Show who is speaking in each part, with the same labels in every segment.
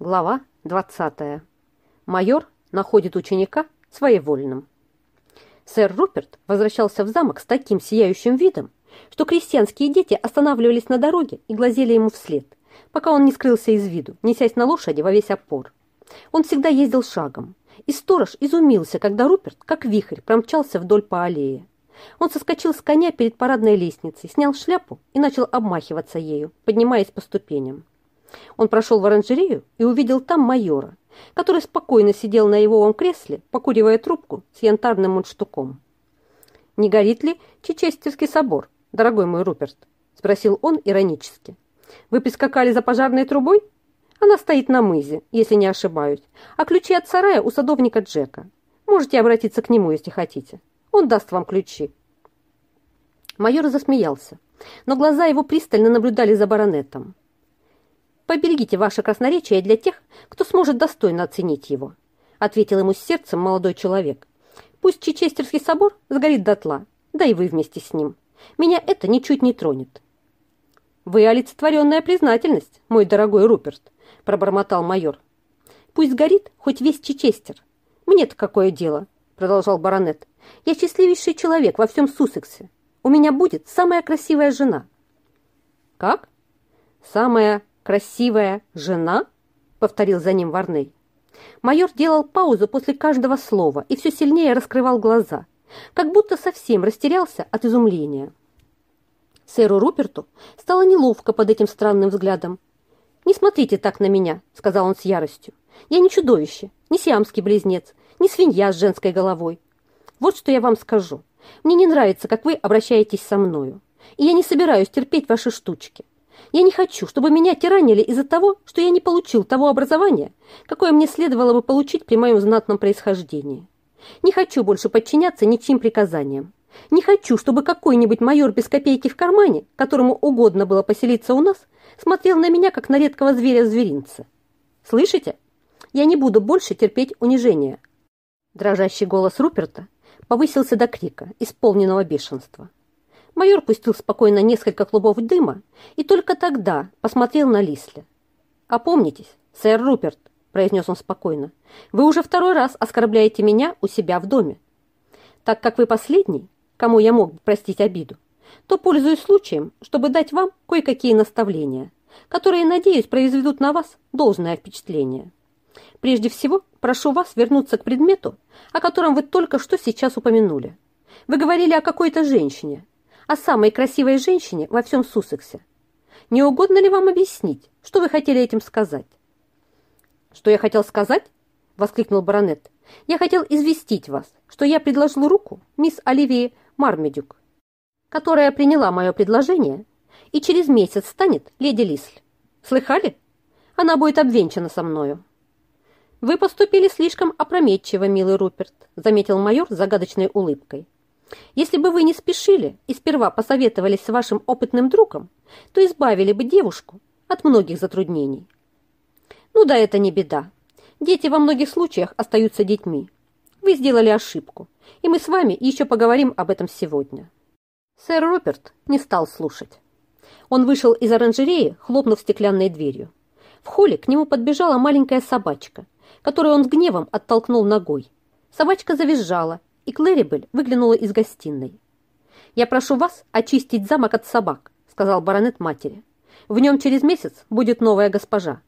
Speaker 1: Глава 20. Майор находит ученика своевольным. Сэр Руперт возвращался в замок с таким сияющим видом, что крестьянские дети останавливались на дороге и глазели ему вслед, пока он не скрылся из виду, несясь на лошади во весь опор. Он всегда ездил шагом, и сторож изумился, когда Руперт, как вихрь, промчался вдоль по аллее. Он соскочил с коня перед парадной лестницей, снял шляпу и начал обмахиваться ею, поднимаясь по ступеням. Он прошел в оранжерею и увидел там майора, который спокойно сидел на его кресле, покуривая трубку с янтарным мундштуком. «Не горит ли Чечестерский собор, дорогой мой Руперт?» – спросил он иронически. «Вы прискакали за пожарной трубой? Она стоит на мызе, если не ошибаюсь, а ключи от сарая у садовника Джека. Можете обратиться к нему, если хотите. Он даст вам ключи». Майор засмеялся, но глаза его пристально наблюдали за баронетом. Поберегите ваше красноречие для тех, кто сможет достойно оценить его», ответил ему с сердцем молодой человек. «Пусть Чечестерский собор сгорит дотла, да и вы вместе с ним. Меня это ничуть не тронет». «Вы олицетворенная признательность, мой дорогой Руперт», пробормотал майор. «Пусть сгорит хоть весь Чечестер. Мне-то какое дело?» продолжал баронет. «Я счастливейший человек во всем Суссексе. У меня будет самая красивая жена». «Как? Самая красивая жена?» — повторил за ним Варней. Майор делал паузу после каждого слова и все сильнее раскрывал глаза, как будто совсем растерялся от изумления. Сэру Руперту стало неловко под этим странным взглядом. «Не смотрите так на меня», — сказал он с яростью. «Я не чудовище, не сиамский близнец, не свинья с женской головой. Вот что я вам скажу. Мне не нравится, как вы обращаетесь со мною, и я не собираюсь терпеть ваши штучки. Я не хочу, чтобы меня тиранили из-за того, что я не получил того образования, какое мне следовало бы получить при моем знатном происхождении. Не хочу больше подчиняться ничьим приказаниям. Не хочу, чтобы какой-нибудь майор без копейки в кармане, которому угодно было поселиться у нас, смотрел на меня, как на редкого зверя в зверинце. Слышите? Я не буду больше терпеть унижения. Дрожащий голос Руперта повысился до крика, исполненного бешенства. Майор пустил спокойно несколько клубов дыма и только тогда посмотрел на Лисли. «Опомнитесь, сэр Руперт», – произнес он спокойно, – «вы уже второй раз оскорбляете меня у себя в доме. Так как вы последний, кому я мог простить обиду, то пользуюсь случаем, чтобы дать вам кое-какие наставления, которые, надеюсь, произведут на вас должное впечатление. Прежде всего, прошу вас вернуться к предмету, о котором вы только что сейчас упомянули. Вы говорили о какой-то женщине, о самой красивой женщине во всем Суссексе. Не угодно ли вам объяснить, что вы хотели этим сказать?» «Что я хотел сказать?» – воскликнул баронет. «Я хотел известить вас, что я предложил руку мисс Оливии Мармедюк, которая приняла мое предложение и через месяц станет леди Лисль. Слыхали? Она будет обвенчана со мною». «Вы поступили слишком опрометчиво, милый Руперт», – заметил майор с загадочной улыбкой. Если бы вы не спешили и сперва посоветовались с вашим опытным другом, то избавили бы девушку от многих затруднений. Ну да, это не беда. Дети во многих случаях остаются детьми. Вы сделали ошибку, и мы с вами еще поговорим об этом сегодня. Сэр Руперт не стал слушать. Он вышел из оранжереи, хлопнув стеклянной дверью. В холле к нему подбежала маленькая собачка, которую он с гневом оттолкнул ногой. Собачка завизжала и Клэрибель выглянула из гостиной. «Я прошу вас очистить замок от собак», — сказал баронет матери. «В нем через месяц будет новая госпожа».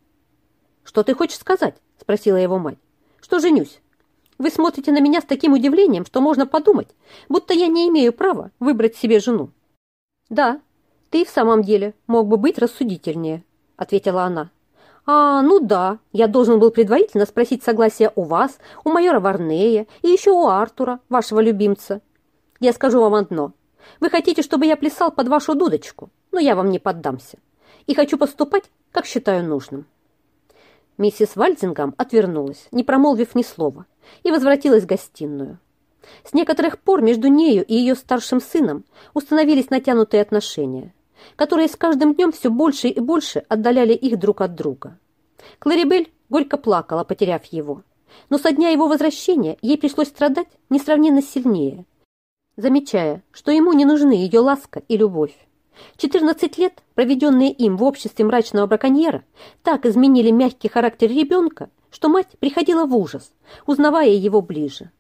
Speaker 1: «Что ты хочешь сказать?» — спросила его мать. «Что женюсь? Вы смотрите на меня с таким удивлением, что можно подумать, будто я не имею права выбрать себе жену». «Да, ты в самом деле мог бы быть рассудительнее», — ответила она. «А, ну да, я должен был предварительно спросить согласие у вас, у майора Варнея и еще у Артура, вашего любимца. Я скажу вам одно. Вы хотите, чтобы я плясал под вашу дудочку, но я вам не поддамся. И хочу поступать, как считаю нужным». Миссис Вальдингам отвернулась, не промолвив ни слова, и возвратилась в гостиную. С некоторых пор между нею и ее старшим сыном установились натянутые отношения – которые с каждым днем все больше и больше отдаляли их друг от друга. Кларибель горько плакала, потеряв его, но со дня его возвращения ей пришлось страдать несравненно сильнее, замечая, что ему не нужны ее ласка и любовь. 14 лет, проведенные им в обществе мрачного браконьера, так изменили мягкий характер ребенка, что мать приходила в ужас, узнавая его ближе.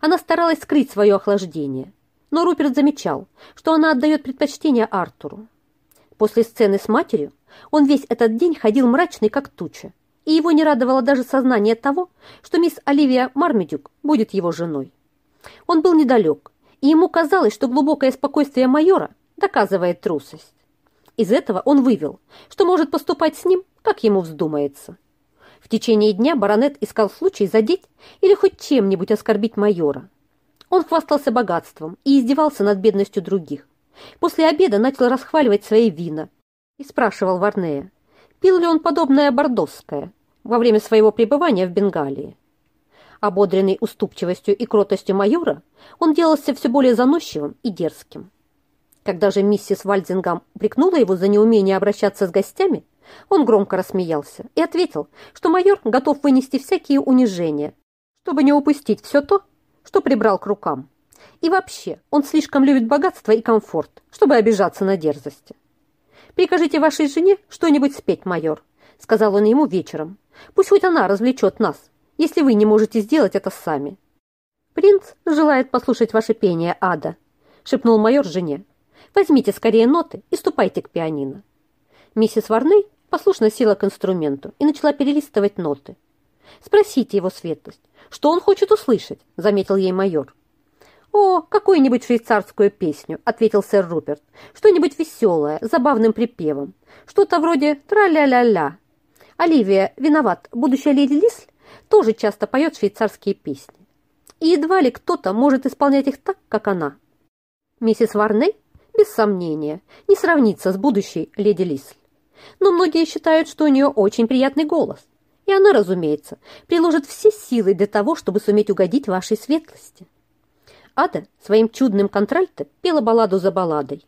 Speaker 1: Она старалась скрыть свое охлаждение, но Руперт замечал, что она отдает предпочтение Артуру. После сцены с матерью он весь этот день ходил мрачный, как туча, и его не радовало даже сознание того, что мисс Оливия Мармедюк будет его женой. Он был недалек, и ему казалось, что глубокое спокойствие майора доказывает трусость. Из этого он вывел, что может поступать с ним, как ему вздумается. В течение дня баронет искал случай задеть или хоть чем-нибудь оскорбить майора. Он хвастался богатством и издевался над бедностью других. После обеда начал расхваливать свои вина и спрашивал Варнея, пил ли он подобное бордосское во время своего пребывания в Бенгалии. Ободренный уступчивостью и кротостью майора, он делался все более заносчивым и дерзким. Когда же миссис Вальдингам упрекнула его за неумение обращаться с гостями, он громко рассмеялся и ответил, что майор готов вынести всякие унижения, чтобы не упустить все то, что прибрал к рукам. И вообще, он слишком любит богатство и комфорт, чтобы обижаться на дерзости. «Прикажите вашей жене что-нибудь спеть, майор», — сказал он ему вечером. «Пусть хоть она развлечет нас, если вы не можете сделать это сами». «Принц желает послушать ваше пение, Ада», — шепнул майор жене. «Возьмите скорее ноты и ступайте к пианино». Миссис Варней послушно села к инструменту и начала перелистывать ноты. «Спросите его светлость, что он хочет услышать?» — заметил ей майор. «О, какую-нибудь швейцарскую песню», — ответил сэр Руперт. «Что-нибудь веселое, забавным припевом. Что-то вроде «тра-ля-ля-ля». Оливия, виноват, будущая леди Лисль тоже часто поет швейцарские песни. И едва ли кто-то может исполнять их так, как она. Миссис Варней, без сомнения, не сравнится с будущей леди Лисль. Но многие считают, что у нее очень приятный голос. И она, разумеется, приложит все силы для того, чтобы суметь угодить вашей светлости. Ада своим чудным контральто пела балладу за балладой.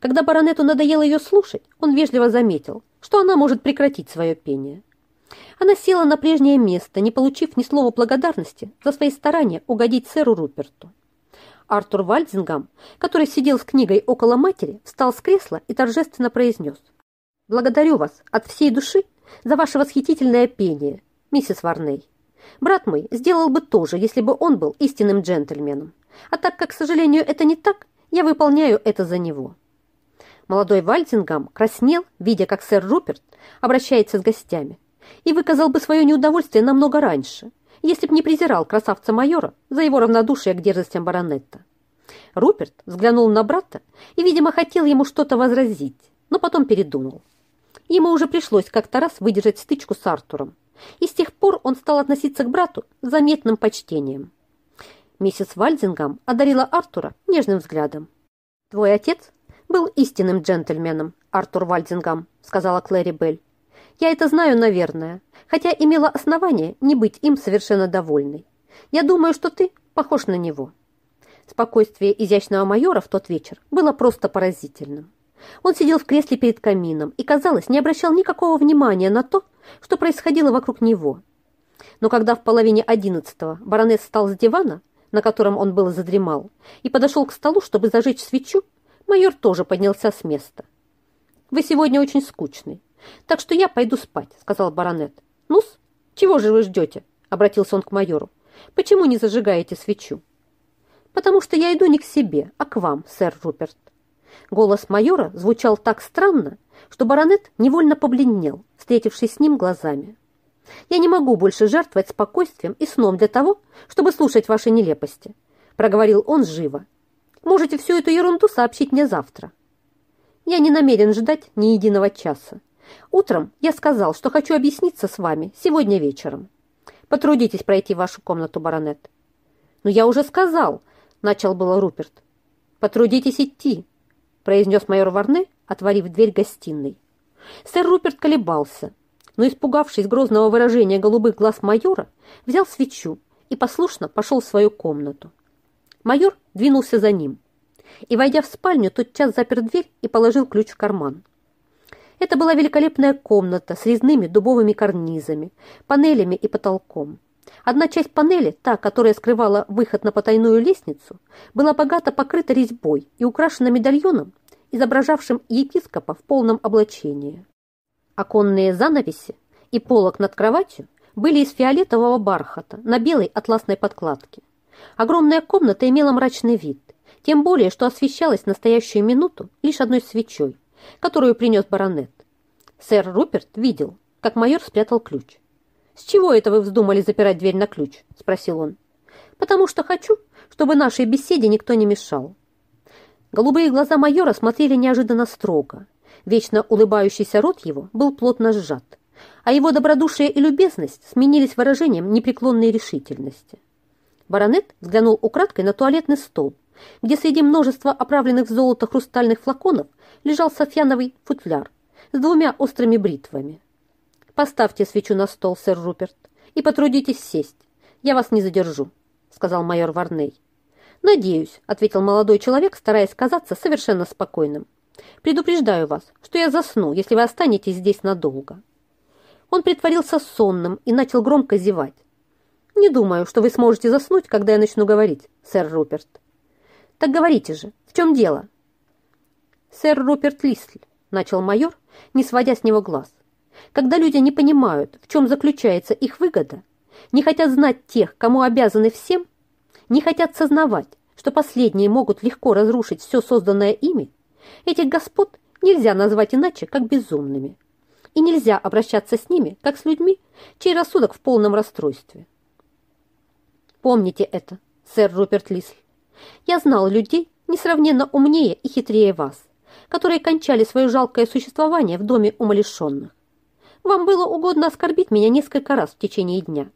Speaker 1: Когда баронету надоело ее слушать, он вежливо заметил, что она может прекратить свое пение. Она села на прежнее место, не получив ни слова благодарности за свои старания угодить сэру Руперту. Артур Вальдингам, который сидел с книгой около матери, встал с кресла и торжественно произнес. «Благодарю вас от всей души за ваше восхитительное пение, миссис Варней. Брат мой сделал бы то же, если бы он был истинным джентльменом. А так как, к сожалению, это не так, я выполняю это за него». Молодой Вальдингам краснел, видя, как сэр Руперт обращается с гостями, и выказал бы свое неудовольствие намного раньше, если б не презирал красавца-майора за его равнодушие к дерзостям баронетта. Руперт взглянул на брата и, видимо, хотел ему что-то возразить, но потом передумал. Ему уже пришлось как-то раз выдержать стычку с Артуром, и с тех пор он стал относиться к брату с заметным почтением. Миссис Вальдингам одарила Артура нежным взглядом. «Твой отец был истинным джентльменом, Артур Вальдингам», сказала Клэри Белль. «Я это знаю, наверное, хотя имела основание не быть им совершенно довольной. Я думаю, что ты похож на него». Спокойствие изящного майора в тот вечер было просто поразительным. Он сидел в кресле перед камином и, казалось, не обращал никакого внимания на то, что происходило вокруг него. Но когда в половине одиннадцатого баронет встал с дивана, на котором он был задремал, и подошел к столу, чтобы зажечь свечу, майор тоже поднялся с места. «Вы сегодня очень скучный, так что я пойду спать», — сказал баронет. «Ну-с, чего же вы ждете?» — обратился он к майору. «Почему не зажигаете свечу?» «Потому что я иду не к себе, а к вам, сэр Руперт». Голос майора звучал так странно, что баронет невольно побледнел, встретившись с ним глазами. Я не могу больше жертвовать спокойствием и сном для того, чтобы слушать ваши нелепости», — проговорил он живо. «Можете всю эту ерунду сообщить мне завтра». «Я не намерен ждать ни единого часа. Утром я сказал, что хочу объясниться с вами сегодня вечером. Потрудитесь пройти в вашу комнату, баронет». «Но я уже сказал», — начал было Руперт. «Потрудитесь идти», — произнес майор Варне, отворив дверь гостиной. Сэр Руперт колебался, но, испугавшись грозного выражения голубых глаз майора, взял свечу и послушно пошел в свою комнату. Майор двинулся за ним и, войдя в спальню, тотчас запер дверь и положил ключ в карман. Это была великолепная комната с резными дубовыми карнизами, панелями и потолком. Одна часть панели, та, которая скрывала выход на потайную лестницу, была богато покрыта резьбой и украшена медальоном изображавшим епископа в полном облачении. Оконные занавеси и полок над кроватью были из фиолетового бархата на белой атласной подкладке. Огромная комната имела мрачный вид, тем более, что освещалась в настоящую минуту лишь одной свечой, которую принес баронет. Сэр Руперт видел, как майор спрятал ключ. «С чего это вы вздумали запирать дверь на ключ?» – спросил он. «Потому что хочу, чтобы нашей беседе никто не мешал». Голубые глаза майора смотрели неожиданно строго. Вечно улыбающийся рот его был плотно сжат, а его добродушие и любезность сменились выражением непреклонной решительности. Баронет взглянул украдкой на туалетный стол, где среди множества оправленных в золото хрустальных флаконов лежал софьяновый футляр с двумя острыми бритвами. «Поставьте свечу на стол, сэр Руперт, и потрудитесь сесть. Я вас не задержу», — сказал майор Варней. «Надеюсь», — ответил молодой человек, стараясь казаться совершенно спокойным. «Предупреждаю вас, что я засну, если вы останетесь здесь надолго». Он притворился сонным и начал громко зевать. «Не думаю, что вы сможете заснуть, когда я начну говорить, сэр Руперт». «Так говорите же, в чем дело?» «Сэр Руперт Лисль», — начал майор, не сводя с него глаз. «Когда люди не понимают, в чем заключается их выгода, не хотят знать тех, кому обязаны всем, не хотят сознавать, что последние могут легко разрушить все созданное ими, этих господ нельзя назвать иначе, как безумными. И нельзя обращаться с ними, как с людьми, чей рассудок в полном расстройстве. Помните это, сэр Руперт Лисль. Я знал людей, несравненно умнее и хитрее вас, которые кончали свое жалкое существование в доме умалишенных. Вам было угодно оскорбить меня несколько раз в течение дня,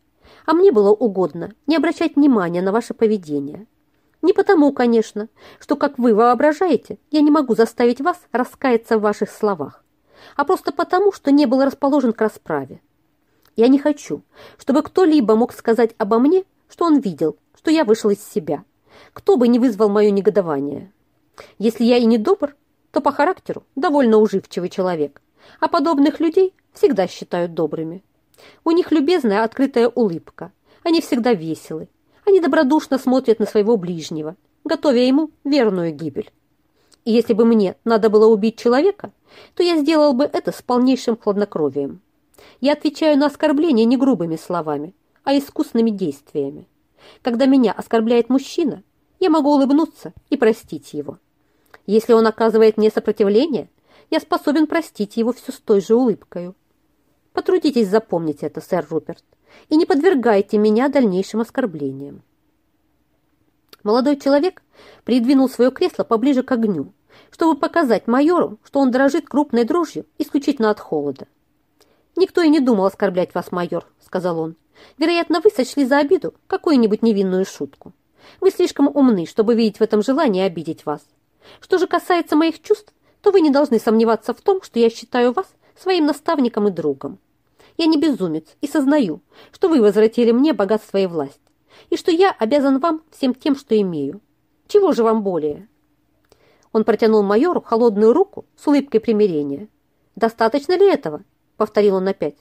Speaker 1: а мне было угодно не обращать внимания на ваше поведение. Не потому, конечно, что, как вы воображаете, я не могу заставить вас раскаяться в ваших словах, а просто потому, что не был расположен к расправе. Я не хочу, чтобы кто-либо мог сказать обо мне, что он видел, что я вышел из себя, кто бы не вызвал мое негодование. Если я и не добр, то по характеру довольно уживчивый человек, а подобных людей всегда считают добрыми. У них любезная открытая улыбка, они всегда веселы, они добродушно смотрят на своего ближнего, готовя ему верную гибель. И если бы мне надо было убить человека, то я сделал бы это с полнейшим хладнокровием. Я отвечаю на оскорбление не грубыми словами, а искусными действиями. Когда меня оскорбляет мужчина, я могу улыбнуться и простить его. Если он оказывает мне сопротивление, я способен простить его все с той же улыбкой. Потрудитесь запомнить это, сэр Руперт, и не подвергайте меня дальнейшим оскорблениям. Молодой человек придвинул свое кресло поближе к огню, чтобы показать майору, что он дрожит крупной дрожью исключительно от холода. «Никто и не думал оскорблять вас, майор», — сказал он. «Вероятно, вы сочли за обиду какую-нибудь невинную шутку. Вы слишком умны, чтобы видеть в этом желание обидеть вас. Что же касается моих чувств, то вы не должны сомневаться в том, что я считаю вас своим наставником и другом. Я не безумец и сознаю, что вы возвратили мне богатство и власть, и что я обязан вам всем тем, что имею. Чего же вам более?» Он протянул майору холодную руку с улыбкой примирения. «Достаточно ли этого?» — повторил он опять.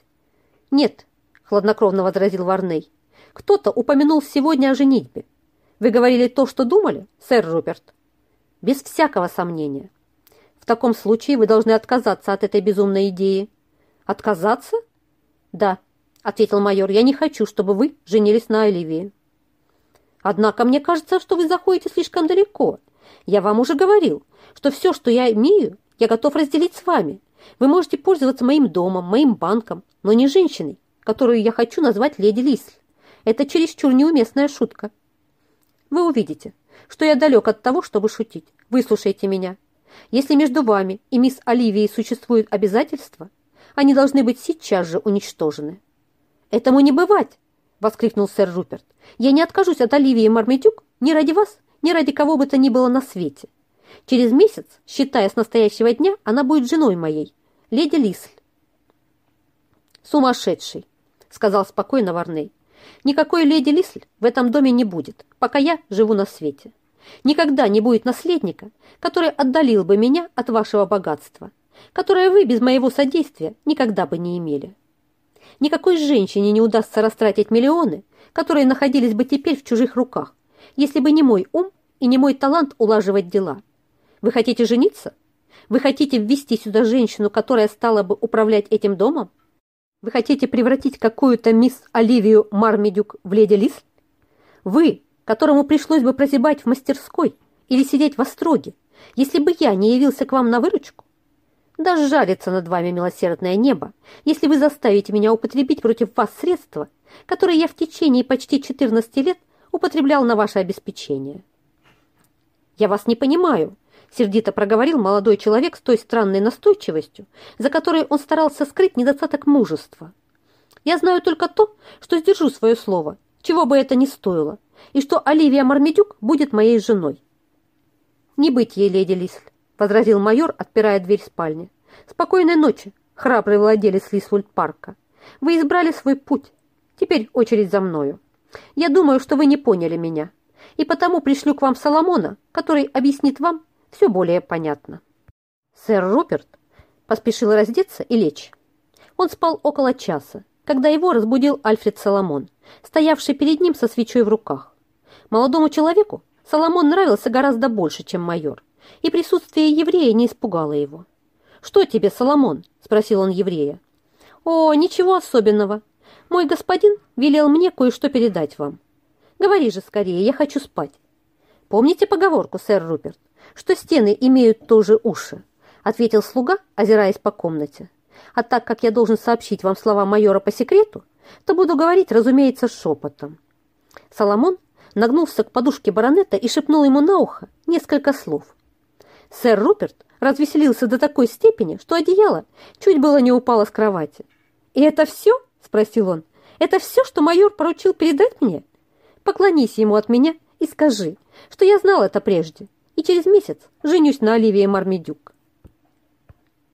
Speaker 1: «Нет», — хладнокровно возразил Варней. «Кто-то упомянул сегодня о женитьбе. Вы говорили то, что думали, сэр Руперт?» без всякого сомнения. В таком случае вы должны отказаться от этой безумной идеи. Отказаться? Да, ответил майор, я не хочу, чтобы вы женились на Оливии. Однако мне кажется, что вы заходите слишком далеко. Я вам уже говорил, что все, что я имею, я готов разделить с вами. Вы можете пользоваться моим домом, моим банком, но не женщиной, которую я хочу назвать леди Лисль. Это чересчур неуместная шутка. Вы увидите, что я далек от того, чтобы шутить. Выслушайте меня. Если между вами и мисс Оливией существуют обязательства, они должны быть сейчас же уничтожены. Этому не бывать, воскликнул сэр Руперт. Я не откажусь от Оливии Мармедюк ни ради вас, ни ради кого бы то ни было на свете. Через месяц, считая с настоящего дня, она будет женой моей, леди Лисль. Сумасшедший, сказал спокойно Варней. Никакой леди Лисль в этом доме не будет, пока я живу на свете. Никогда не будет наследника, который отдалил бы меня от вашего богатства, которое вы без моего содействия никогда бы не имели. Никакой женщине не удастся растратить миллионы, которые находились бы теперь в чужих руках, если бы не мой ум и не мой талант улаживать дела. Вы хотите жениться? Вы хотите ввести сюда женщину, которая стала бы управлять этим домом? Вы хотите превратить какую-то мисс Оливию Мармедюк в леди Лис? Вы, которому пришлось бы прозябать в мастерской или сидеть в остроге, если бы я не явился к вам на выручку? Да жарится над вами милосердное небо, если вы заставите меня употребить против вас средства, которые я в течение почти 14 лет употреблял на ваше обеспечение. Я вас не понимаю, сердито проговорил молодой человек с той странной настойчивостью, за которой он старался скрыть недостаток мужества. Я знаю только то, что сдержу свое слово, чего бы это ни стоило, и что Оливия Мармедюк будет моей женой. «Не быть ей, леди Лисль», — возразил майор, отпирая дверь спальни. «Спокойной ночи, храбрый владелец Лисвульд-парка. Вы избрали свой путь. Теперь очередь за мною. Я думаю, что вы не поняли меня, и потому пришлю к вам Соломона, который объяснит вам, все более понятно. Сэр Руперт поспешил раздеться и лечь. Он спал около часа, когда его разбудил Альфред Соломон, стоявший перед ним со свечой в руках. Молодому человеку Соломон нравился гораздо больше, чем майор, и присутствие еврея не испугало его. «Что тебе, Соломон?» – спросил он еврея. «О, ничего особенного. Мой господин велел мне кое-что передать вам. Говори же скорее, я хочу спать». «Помните поговорку, сэр Руперт? что стены имеют тоже уши», ответил слуга, озираясь по комнате. «А так как я должен сообщить вам слова майора по секрету, то буду говорить, разумеется, шепотом». Соломон нагнулся к подушке баронета и шепнул ему на ухо несколько слов. Сэр Руперт развеселился до такой степени, что одеяло чуть было не упало с кровати. «И это все?» – спросил он. «Это все, что майор поручил передать мне? Поклонись ему от меня и скажи, что я знал это прежде, и через месяц женюсь на Оливии Мармедюк.